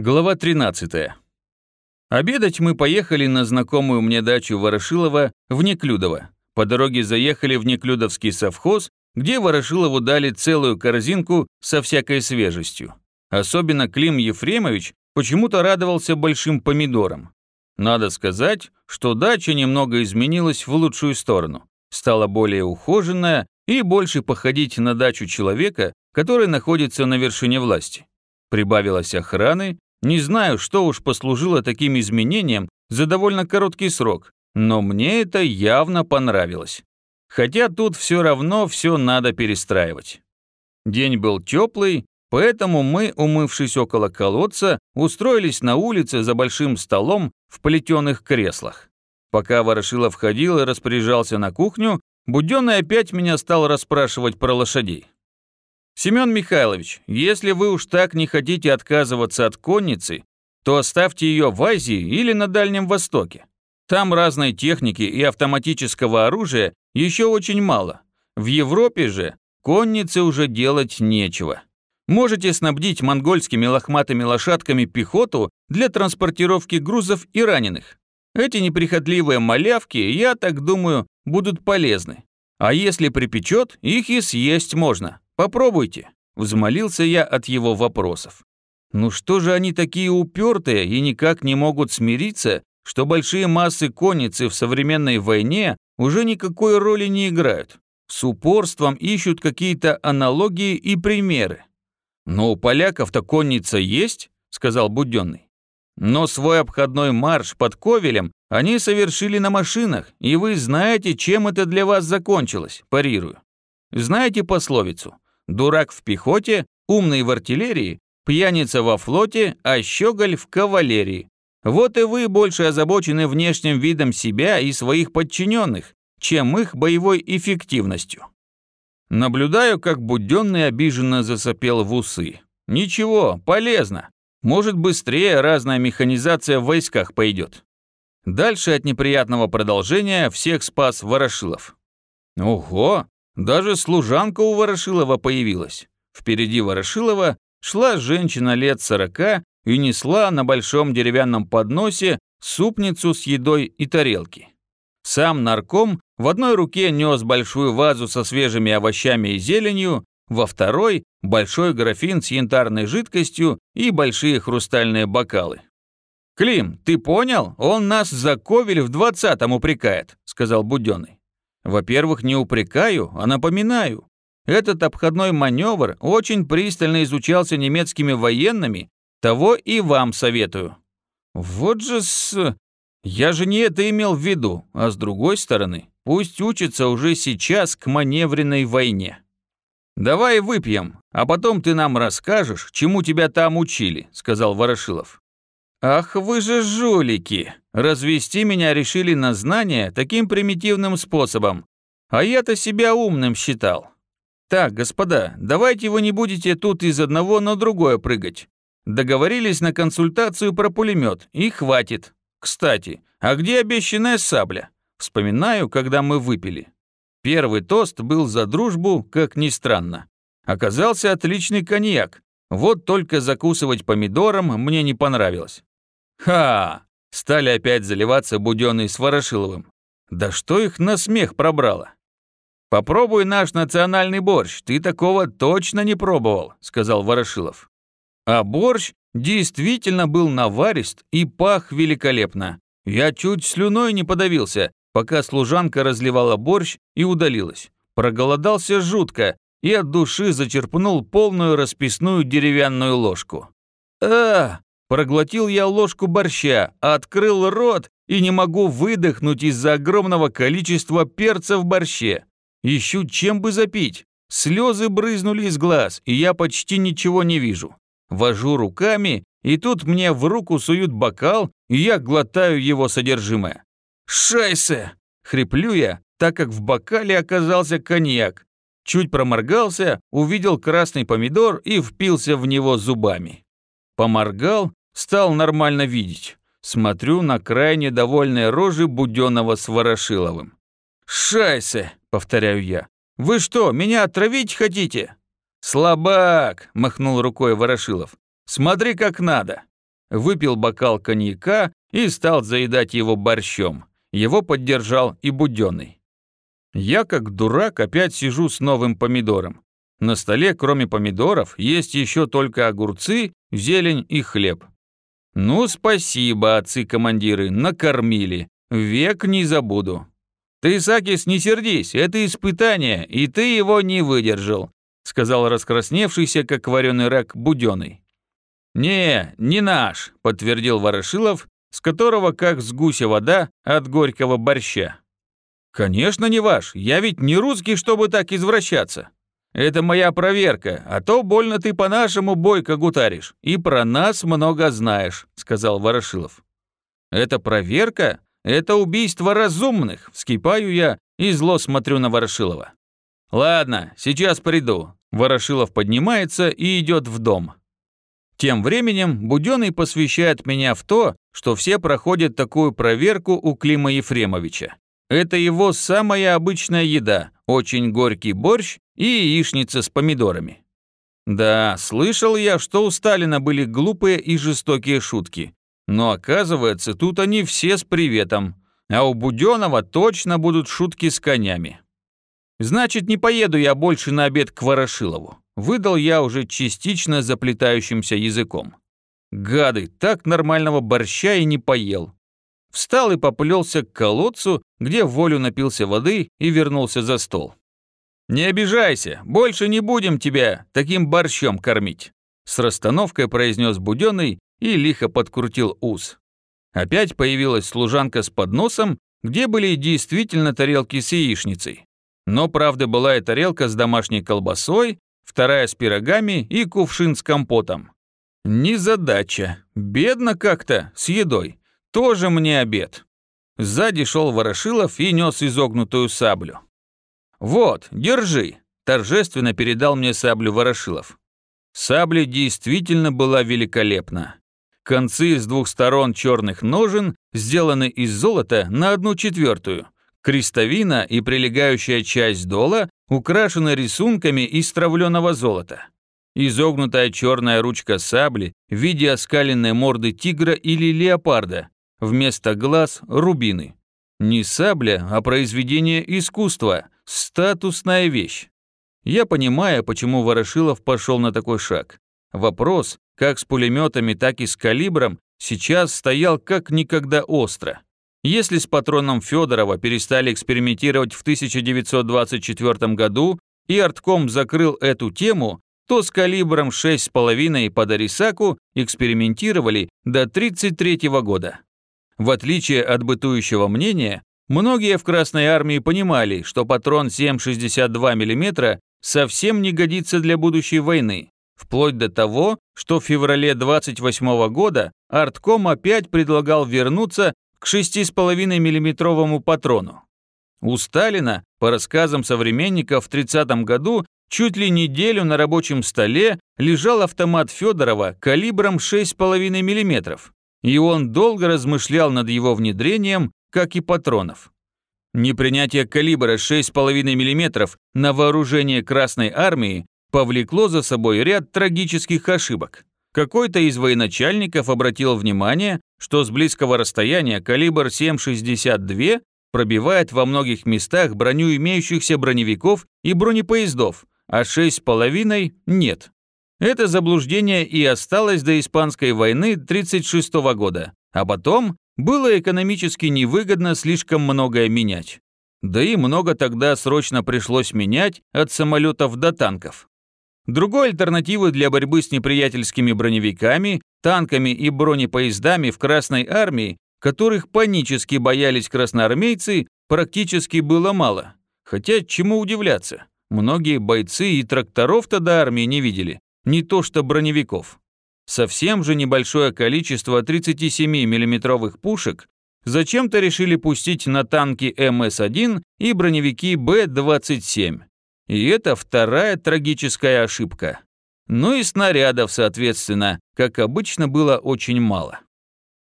Глава 13. Обедать мы поехали на знакомую мне дачу Ворошилова в Неклюдово. По дороге заехали в Неклюдовский совхоз, где Ворошилову дали целую корзинку со всякой свежестью. Особенно Клим Ефремович почему-то радовался большим помидорам. Надо сказать, что дача немного изменилась в лучшую сторону. Стала более ухоженная и больше походить на дачу человека, который находится на вершине власти. Прибавилось охраны, не знаю, что уж послужило таким изменением за довольно короткий срок, но мне это явно понравилось. Хотя тут все равно все надо перестраивать. День был теплый, поэтому мы, умывшись около колодца, устроились на улице за большим столом в плетеных креслах. Пока Ворошилов ходил и распоряжался на кухню, Буденный опять меня стал расспрашивать про лошадей. «Семен Михайлович, если вы уж так не хотите отказываться от конницы, то оставьте ее в Азии или на Дальнем Востоке. Там разной техники и автоматического оружия еще очень мало. В Европе же коннице уже делать нечего. Можете снабдить монгольскими лохматыми лошадками пехоту для транспортировки грузов и раненых. Эти неприхотливые малявки, я так думаю, будут полезны. А если припечет, их и съесть можно. Попробуйте», – взмолился я от его вопросов. «Ну что же они такие упертые и никак не могут смириться, что большие массы конницы в современной войне уже никакой роли не играют? С упорством ищут какие-то аналогии и примеры. «Но у поляков-то конница есть», – сказал Буденный. «Но свой обходной марш под Ковелем они совершили на машинах, и вы знаете, чем это для вас закончилось, парирую. Знаете пословицу Дурак в пехоте, умный в артиллерии, пьяница во флоте, а щеголь в кавалерии. Вот и вы больше озабочены внешним видом себя и своих подчиненных, чем их боевой эффективностью. Наблюдаю, как Буденный обиженно засопел в усы. Ничего, полезно. Может, быстрее разная механизация в войсках пойдет. Дальше от неприятного продолжения всех спас Ворошилов. Ого, даже служанка у Ворошилова появилась. Впереди Ворошилова шла женщина лет сорока и несла на большом деревянном подносе супницу с едой и тарелки. Сам нарком в одной руке нес большую вазу со свежими овощами и зеленью, во второй – большой графин с янтарной жидкостью и большие хрустальные бокалы. «Клим, ты понял? Он нас за ковель в двадцатом упрекает», – сказал Буденный. Во-первых, не упрекаю, а напоминаю. Этот обходной маневр очень пристально изучался немецкими военными, того и вам советую. Вот же с... Я же не это имел в виду, а с другой стороны, пусть учится уже сейчас к маневренной войне. «Давай выпьем, а потом ты нам расскажешь, чему тебя там учили», — сказал Ворошилов. «Ах вы же жулики! Развести меня решили на знания таким примитивным способом. А я-то себя умным считал. Так, господа, давайте вы не будете тут из одного на другое прыгать. Договорились на консультацию про пулемет, и хватит. Кстати, а где обещанная сабля? Вспоминаю, когда мы выпили. Первый тост был за дружбу, как ни странно. Оказался отличный коньяк. Вот только закусывать помидором мне не понравилось. Ха! Стали опять заливаться Будённый с Ворошиловым. Да что их на смех пробрало? «Попробуй наш национальный борщ, ты такого точно не пробовал», — сказал Ворошилов. А борщ действительно был наварист и пах великолепно. Я чуть слюной не подавился, пока служанка разливала борщ и удалилась. Проголодался жутко и от души зачерпнул полную расписную деревянную ложку. а Проглотил я ложку борща, открыл рот и не могу выдохнуть из-за огромного количества перца в борще. Ищу, чем бы запить. Слезы брызнули из глаз, и я почти ничего не вижу. Вожу руками, и тут мне в руку суют бокал, и я глотаю его содержимое. «Шайсе!» — хриплю я, так как в бокале оказался коньяк. Чуть проморгался, увидел красный помидор и впился в него зубами. Поморгал Стал нормально видеть. Смотрю на крайне довольные рожи Буденного с Ворошиловым. «Шайсе!» — повторяю я. «Вы что, меня отравить хотите?» «Слабак!» — махнул рукой Ворошилов. «Смотри, как надо!» выпил бокал коньяка и стал заедать его борщом. Его поддержал и Буденный. Я, как дурак, опять сижу с новым помидором. На столе, кроме помидоров, есть еще только огурцы, зелень и хлеб. Ну, спасибо, отцы-командиры, накормили. Век не забуду. Ты, Сакис, не сердись, это испытание, и ты его не выдержал, сказал раскрасневшийся, как вареный рак, Буденный. «Не, не наш», — подтвердил Ворошилов, с которого как с гуся вода от горького борща. «Конечно не ваш, я ведь не русский, чтобы так извращаться. Это моя проверка, а то больно ты по-нашему бойко гутаришь, и про нас много знаешь», — сказал Ворошилов. «Это проверка? Это убийство разумных», — вскипаю я и зло смотрю на Ворошилова. «Ладно, сейчас приду». Ворошилов поднимается и идет в дом. Тем временем Буденный посвящает меня в то, что все проходят такую проверку у Клима Ефремовича. Это его самая обычная еда, очень горький борщ и яичница с помидорами. Да, слышал я, что у Сталина были глупые и жестокие шутки. Но оказывается, тут они все с приветом. А у Буденного точно будут шутки с конями. Значит, не поеду я больше на обед к Ворошилову выдал я уже частично заплетающимся языком. Гады, так нормального борща и не поел. Встал и поплелся к колодцу, где волю напился воды и вернулся за стол. «Не обижайся, больше не будем тебя таким борщом кормить», с расстановкой произнес Буденный и лихо подкрутил ус. Опять появилась служанка с подносом, где были действительно тарелки с яичницей. Но, правда, была и тарелка с домашней колбасой, вторая с пирогами и кувшин с компотом. Незадача. Бедно как-то, с едой. Тоже мне обед. Сзади шел Ворошилов и нес изогнутую саблю. «Вот, держи», – торжественно передал мне саблю Ворошилов. Сабля действительно была великолепна. Концы с двух сторон черных ножен сделаны из золота на одну четвертую. Крестовина и прилегающая часть дола украшена рисунками из травленого золота. Изогнутая черная ручка сабли в виде оскаленной морды тигра или леопарда, вместо глаз – рубины. Не сабля, а произведение искусства, статусная вещь. Я понимаю, почему Ворошилов пошел на такой шаг. Вопрос, как с пулеметами, так и с калибром, сейчас стоял как никогда остро. Если с патроном Федорова перестали экспериментировать в 1924 году и Артком закрыл эту тему, то с калибром 6,5 по Дарисаку экспериментировали до 1933 года. В отличие от бытующего мнения, многие в Красной армии понимали, что патрон 7,62 мм совсем не годится для будущей войны, вплоть до того, что в феврале 28 года Артком опять предлагал вернуться к 6,5 миллиметровому патрону. У Сталина, по рассказам современников, в 30 году чуть ли неделю на рабочем столе лежал автомат Федорова калибром 6,5 мм, и он долго размышлял над его внедрением, как и патронов. Непринятие калибра 6,5 мм на вооружение Красной Армии повлекло за собой ряд трагических ошибок. Какой-то из военачальников обратил внимание, что с близкого расстояния калибр 7,62 пробивает во многих местах броню имеющихся броневиков и бронепоездов, а 6,5 нет. Это заблуждение и осталось до Испанской войны 1936 года, а потом было экономически невыгодно слишком многое менять. Да и много тогда срочно пришлось менять от самолетов до танков. Другой альтернативы для борьбы с неприятельскими броневиками, танками и бронепоездами в Красной армии, которых панически боялись красноармейцы, практически было мало. Хотя чему удивляться? Многие бойцы и тракторов-то до армии не видели, не то что броневиков. Совсем же небольшое количество 37 миллиметровых пушек зачем-то решили пустить на танки МС-1 и броневики Б-27. И это вторая трагическая ошибка. Ну и снарядов, соответственно, как обычно, было очень мало.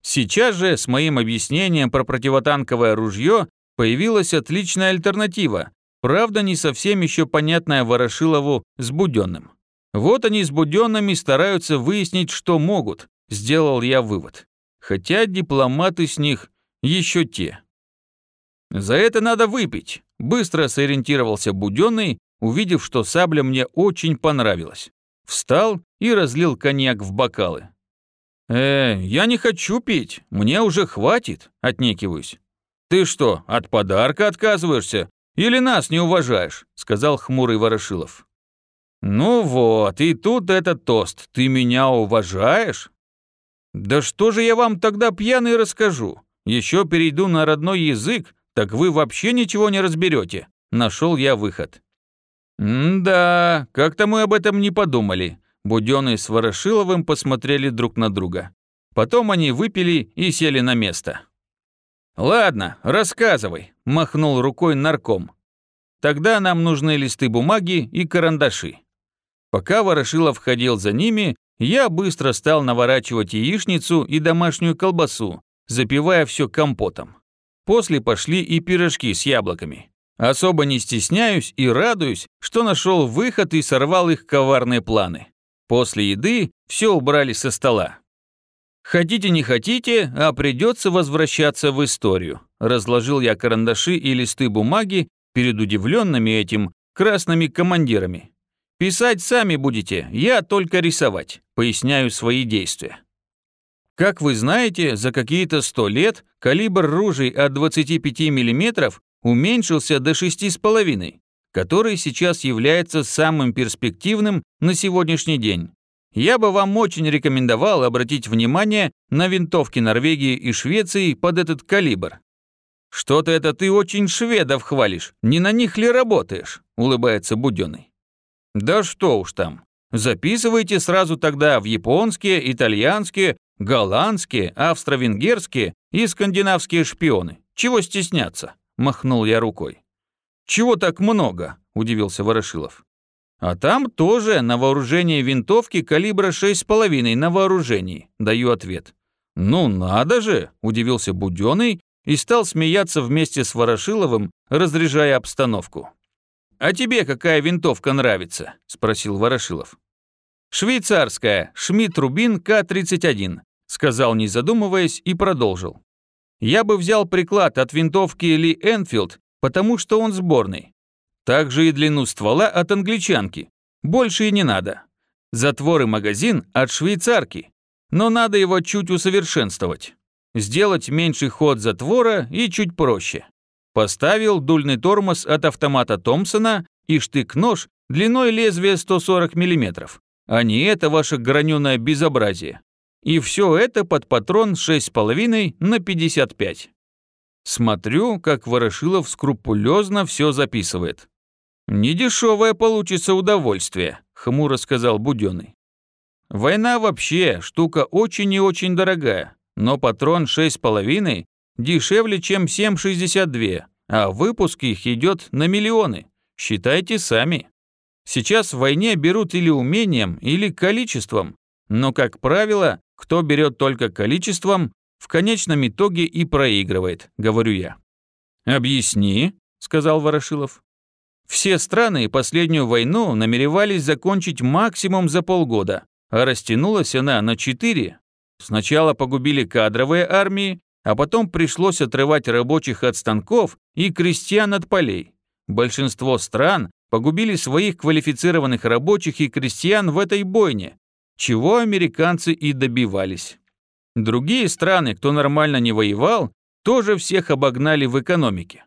Сейчас же с моим объяснением про противотанковое ружье появилась отличная альтернатива, правда не совсем еще понятная Ворошилову с Буденным. Вот они с Буденными стараются выяснить, что могут, сделал я вывод. Хотя дипломаты с них еще те. За это надо выпить. Быстро сориентировался Буденный, увидев, что сабля мне очень понравилась. Встал и разлил коньяк в бокалы. «Э, я не хочу пить, мне уже хватит», — отнекиваюсь. «Ты что, от подарка отказываешься? Или нас не уважаешь?» — сказал хмурый Ворошилов. «Ну вот, и тут этот тост. Ты меня уважаешь?» «Да что же я вам тогда пьяный расскажу? Еще перейду на родной язык, так вы вообще ничего не разберете. Нашел я выход. «Да, как-то мы об этом не подумали». Будённый с Ворошиловым посмотрели друг на друга. Потом они выпили и сели на место. «Ладно, рассказывай», – махнул рукой нарком. «Тогда нам нужны листы бумаги и карандаши». Пока Ворошилов ходил за ними, я быстро стал наворачивать яичницу и домашнюю колбасу, запивая все компотом. После пошли и пирожки с яблоками. Особо не стесняюсь и радуюсь, что нашел выход и сорвал их коварные планы. После еды все убрали со стола. Хотите не хотите, а придется возвращаться в историю. Разложил я карандаши и листы бумаги перед удивленными этим красными командирами. Писать сами будете, я только рисовать, поясняю свои действия. Как вы знаете, за какие-то сто лет калибр ружей от 25 мм уменьшился до 6,5, который сейчас является самым перспективным на сегодняшний день. Я бы вам очень рекомендовал обратить внимание на винтовки Норвегии и Швеции под этот калибр. «Что-то это ты очень шведов хвалишь, не на них ли работаешь?» – улыбается Буденный. «Да что уж там. Записывайте сразу тогда в японские, итальянские, голландские, австро-венгерские и скандинавские шпионы. Чего стесняться?» махнул я рукой. «Чего так много?» – удивился Ворошилов. «А там тоже на вооружении винтовки калибра 6,5 на вооружении», – даю ответ. «Ну надо же!» – удивился Буденный и стал смеяться вместе с Ворошиловым, разряжая обстановку. «А тебе какая винтовка нравится?» – спросил Ворошилов. «Швейцарская, Шмидт-Рубин К-31», – сказал, не задумываясь, и продолжил. Я бы взял приклад от винтовки Ли Энфилд, потому что он сборный. Также и длину ствола от англичанки. Больше и не надо. Затвор и магазин от швейцарки. Но надо его чуть усовершенствовать. Сделать меньший ход затвора и чуть проще. Поставил дульный тормоз от автомата Томпсона и штык-нож длиной лезвия 140 мм. А не это ваше граненое безобразие. И все это под патрон 6,5 на 55. Смотрю, как Ворошилов скрупулезно все записывает. «Недешевое получится удовольствие», — хмуро сказал Буденный. «Война вообще штука очень и очень дорогая, но патрон 6,5 дешевле, чем 7,62, а выпуск их идет на миллионы. Считайте сами. Сейчас в войне берут или умением, или количеством, но, как правило, кто берет только количеством, в конечном итоге и проигрывает, говорю я. «Объясни», — сказал Ворошилов. Все страны последнюю войну намеревались закончить максимум за полгода, а растянулась она на четыре. Сначала погубили кадровые армии, а потом пришлось отрывать рабочих от станков и крестьян от полей. Большинство стран погубили своих квалифицированных рабочих и крестьян в этой бойне, чего американцы и добивались. Другие страны, кто нормально не воевал, тоже всех обогнали в экономике.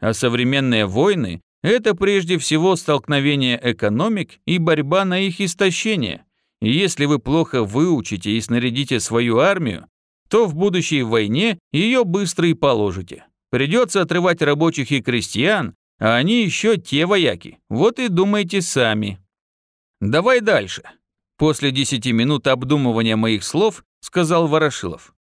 А современные войны – это прежде всего столкновение экономик и борьба на их истощение. И если вы плохо выучите и снарядите свою армию, то в будущей войне ее быстро и положите. Придется отрывать рабочих и крестьян, а они еще те вояки. Вот и думайте сами. Давай дальше. После десяти минут обдумывания моих слов сказал Ворошилов.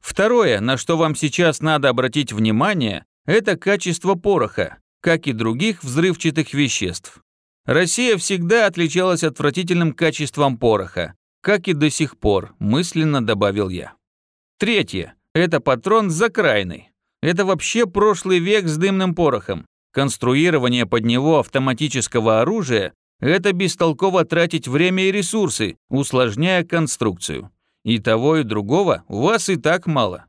Второе, на что вам сейчас надо обратить внимание, это качество пороха, как и других взрывчатых веществ. Россия всегда отличалась отвратительным качеством пороха, как и до сих пор, мысленно добавил я. Третье, это патрон закрайный. Это вообще прошлый век с дымным порохом. Конструирование под него автоматического оружия это бестолково тратить время и ресурсы, усложняя конструкцию. И того, и другого у вас и так мало.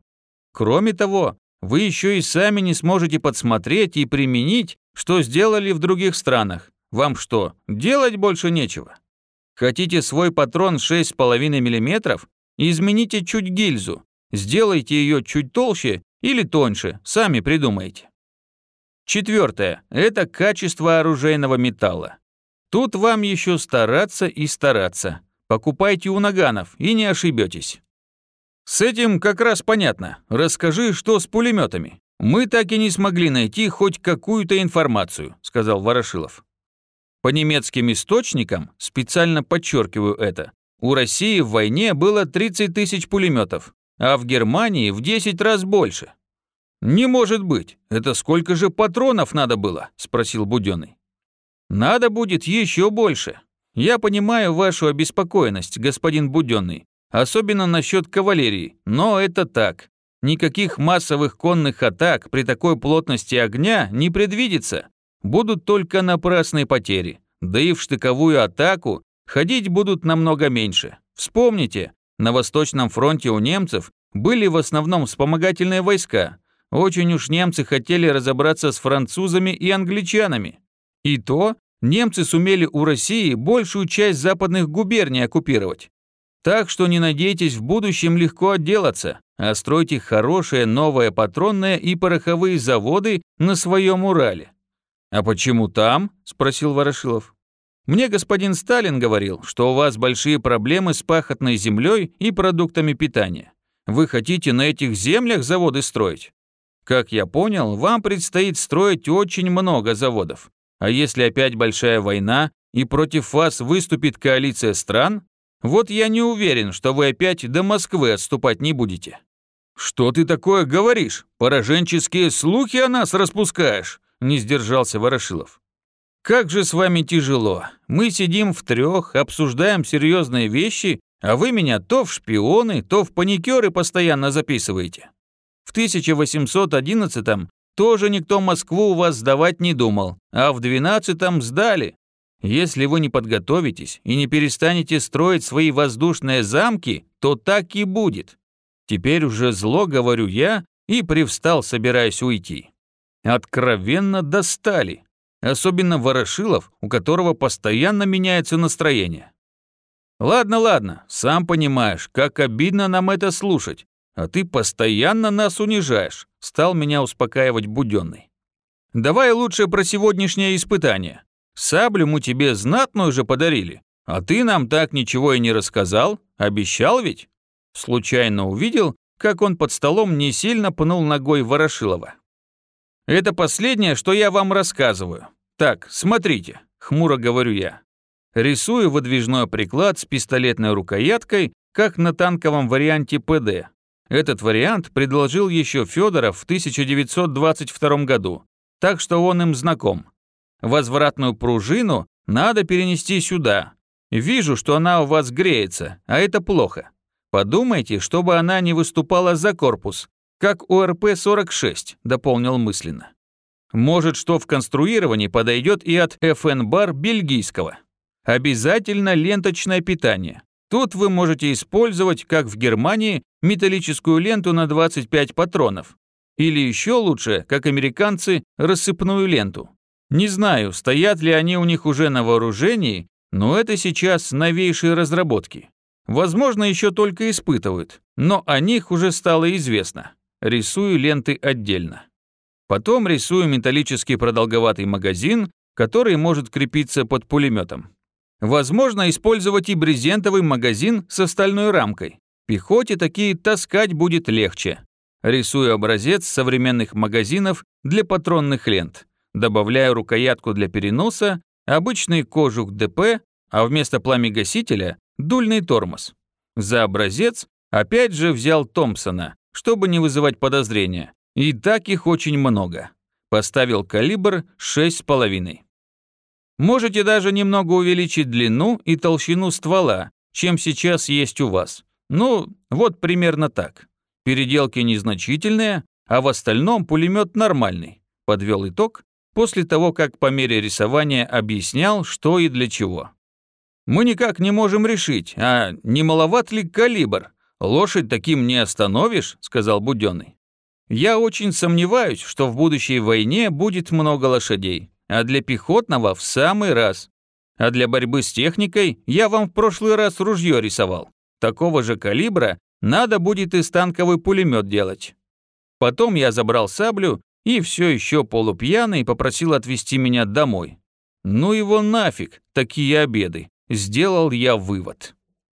Кроме того, вы еще и сами не сможете подсмотреть и применить, что сделали в других странах. Вам что, делать больше нечего? Хотите свой патрон 6,5 мм? Измените чуть гильзу. Сделайте ее чуть толще или тоньше, сами придумайте. Четвертое – это качество оружейного металла. Тут вам еще стараться и стараться. Покупайте у наганов и не ошибетесь. С этим как раз понятно. Расскажи, что с пулеметами. Мы так и не смогли найти хоть какую-то информацию, сказал Ворошилов. По немецким источникам, специально подчеркиваю это, у России в войне было 30 тысяч пулеметов, а в Германии в 10 раз больше. «Не может быть! Это сколько же патронов надо было?» – спросил Буденный. «Надо будет еще больше. Я понимаю вашу обеспокоенность, господин Буденный, особенно насчет кавалерии, но это так. Никаких массовых конных атак при такой плотности огня не предвидится. Будут только напрасные потери. Да и в штыковую атаку ходить будут намного меньше. Вспомните, на Восточном фронте у немцев были в основном вспомогательные войска. Очень уж немцы хотели разобраться с французами и англичанами. И то немцы сумели у России большую часть западных губерний оккупировать. Так что не надейтесь в будущем легко отделаться, а стройте хорошие новые патронные и пороховые заводы на своем Урале. «А почему там?» – спросил Ворошилов. Мне господин Сталин говорил, что у вас большие проблемы с пахотной землей и продуктами питания. Вы хотите на этих землях заводы строить? Как я понял, вам предстоит строить очень много заводов. А если опять большая война и против вас выступит коалиция стран, вот я не уверен, что вы опять до Москвы отступать не будете. Что ты такое говоришь? Пораженческие слухи о нас распускаешь, не сдержался Ворошилов. Как же с вами тяжело. Мы сидим в трех, обсуждаем серьезные вещи, а вы меня то в шпионы, то в паникеры постоянно записываете. В 1811-м тоже никто Москву у вас сдавать не думал, а в 12-м сдали. Если вы не подготовитесь и не перестанете строить свои воздушные замки, то так и будет. Теперь уже зло говорю я и привстал, собираясь уйти. Откровенно достали особенно Ворошилов, у которого постоянно меняется настроение. Ладно, ладно, сам понимаешь, как обидно нам это слушать, а ты постоянно нас унижаешь, стал меня успокаивать Буденный. Давай лучше про сегодняшнее испытание. Саблю мы тебе знатную же подарили, а ты нам так ничего и не рассказал, обещал ведь? Случайно увидел, как он под столом не сильно пнул ногой Ворошилова. Это последнее, что я вам рассказываю. Так, смотрите, хмуро говорю я. Рисую выдвижной приклад с пистолетной рукояткой, как на танковом варианте ПД. Этот вариант предложил еще Федоров в 1922 году, так что он им знаком. Возвратную пружину надо перенести сюда. Вижу, что она у вас греется, а это плохо. Подумайте, чтобы она не выступала за корпус, как у РП-46, дополнил мысленно. Может, что в конструировании подойдет и от FN-бар бельгийского. Обязательно ленточное питание. Тут вы можете использовать, как в Германии, металлическую ленту на 25 патронов. Или еще лучше, как американцы, рассыпную ленту. Не знаю, стоят ли они у них уже на вооружении, но это сейчас новейшие разработки. Возможно, еще только испытывают, но о них уже стало известно. Рисую ленты отдельно. Потом рисую металлический продолговатый магазин, который может крепиться под пулеметом. Возможно использовать и брезентовый магазин с стальной рамкой. Пехоте такие таскать будет легче. Рисую образец современных магазинов для патронных лент. Добавляю рукоятку для переноса, обычный кожух ДП, а вместо пламегасителя – дульный тормоз. За образец опять же взял Томпсона, чтобы не вызывать подозрения, и так их очень много. Поставил калибр 6,5. Можете даже немного увеличить длину и толщину ствола, чем сейчас есть у вас. Ну, вот примерно так. Переделки незначительные, а в остальном пулемет нормальный. Подвел итог после того, как по мере рисования объяснял, что и для чего. Мы никак не можем решить, а не маловат ли калибр? Лошадь таким не остановишь», — сказал Буденный. «Я очень сомневаюсь, что в будущей войне будет много лошадей, а для пехотного в самый раз. А для борьбы с техникой я вам в прошлый раз ружье рисовал. Такого же калибра надо будет и станковый пулемет делать». Потом я забрал саблю и все еще полупьяный попросил отвезти меня домой. Ну его нафиг, такие обеды. Сделал я вывод.